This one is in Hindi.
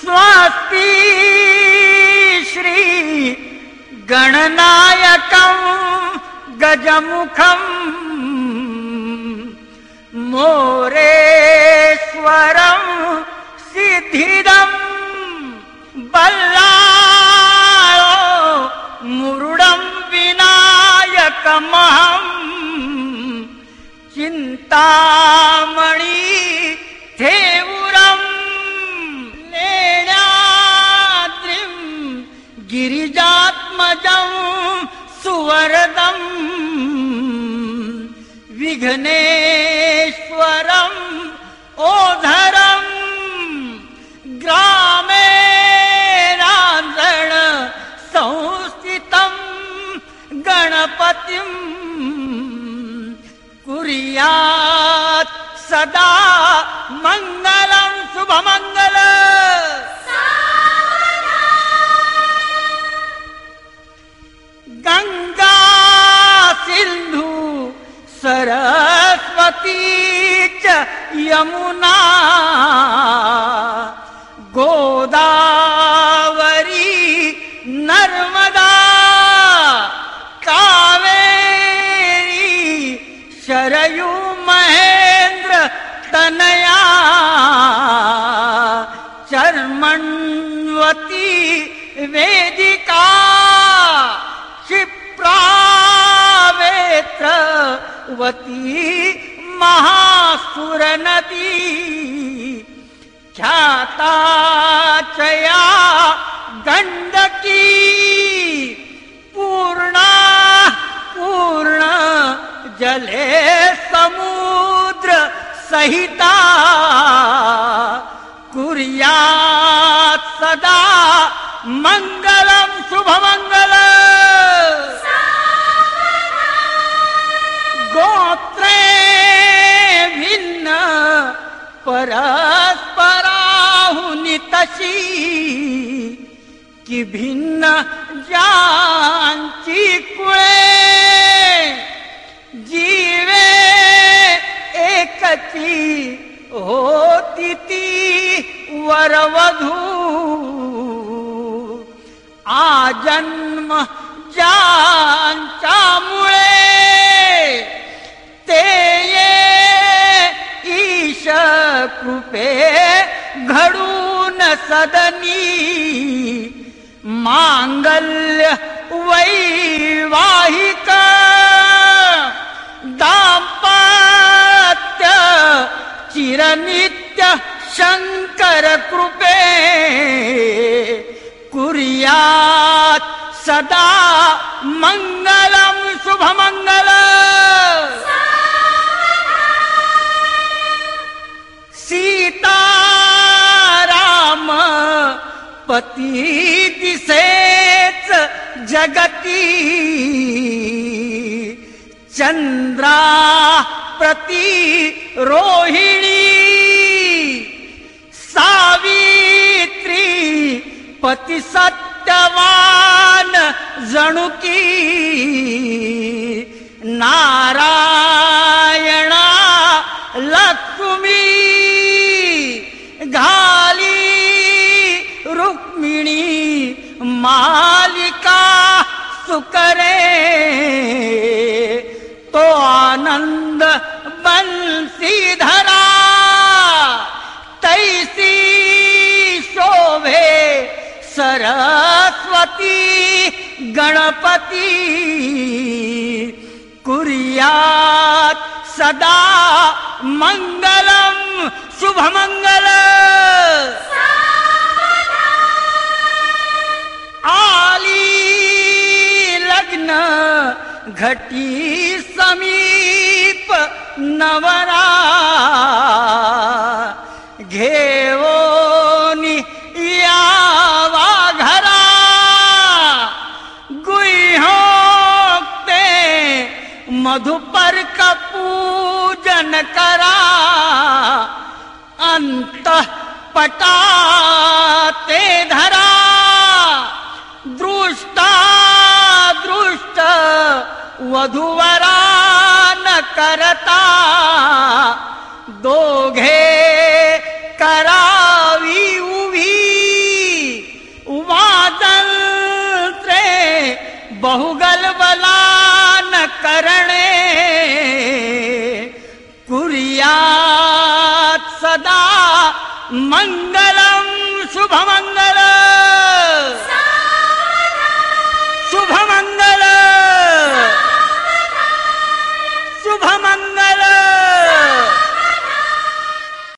स्वस्ति श्री गणनायकम् गजमुखम् मोरेश्वरम् सिद्धिदम् बल्लाळो मुरुडम् विनायकमहम् चिन्तामणि गिरिजात्मजम् सुवरदम् विघ्नेश्वरम् ओधरम् ग्रामे राञ्जण संस्थितम् गणपतिम् कुर्यात् सदा मङ्गलम् यमुना गोदावरी नर्मदा कावेरी शरयू महेन्द्र तनया चर्मण्वती वेदिका क्षिप्रावेत्रवती महासुरनदी ख्याता चया गण्डकी पूर्णा पूर्ण जले समुद्र सहिता। कुर्यात् सदा मङ्गलम् शुभमङ्गल परस्पराहुनि तशी की भिन्न ज्यांची कुळे। जीवे एकची होती ती वरवधू। आजन्म ज्यांच्यामुळे कृपे घडून सदनी। मांगल्य वैवाहिक दाम्पत्य चिरनित्य शंकर कृपे कुर्यात् सदा मंगलम शुभमंगल पती दिसेच जगती। चंद्रा प्रती रोहिणी सावित्री पती सत्यवान जणुकी नारायणा सरस्वती गणपती कुर्यात् सदा मङ्गलम् शुभमङ्गल। आली लग्न घटी समीप नवरा मधुपर का पूजन करा अंत पटाते धरा। दृष्टा, दृष्ट, वधुवरा न करता। दोघे करावी उभी वादल त्रे बहुगल 满。